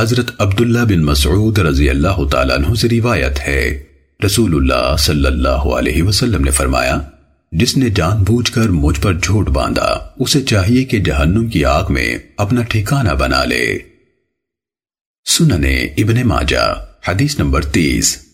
حضرت عبداللہ بن مسعود رضی اللہ تعالیٰ عنہ سے روایت ہے۔ رسول اللہ صلی اللہ علیہ وسلم نے فرمایا، جس نے جان بوجھ کر مجھ پر جھوٹ باندھا، اسے چاہیے کہ جہنم کی آگ میں اپنا ٹھکانہ بنا لے۔ سننے ابن ماجہ، حدیث نمبر تیس۔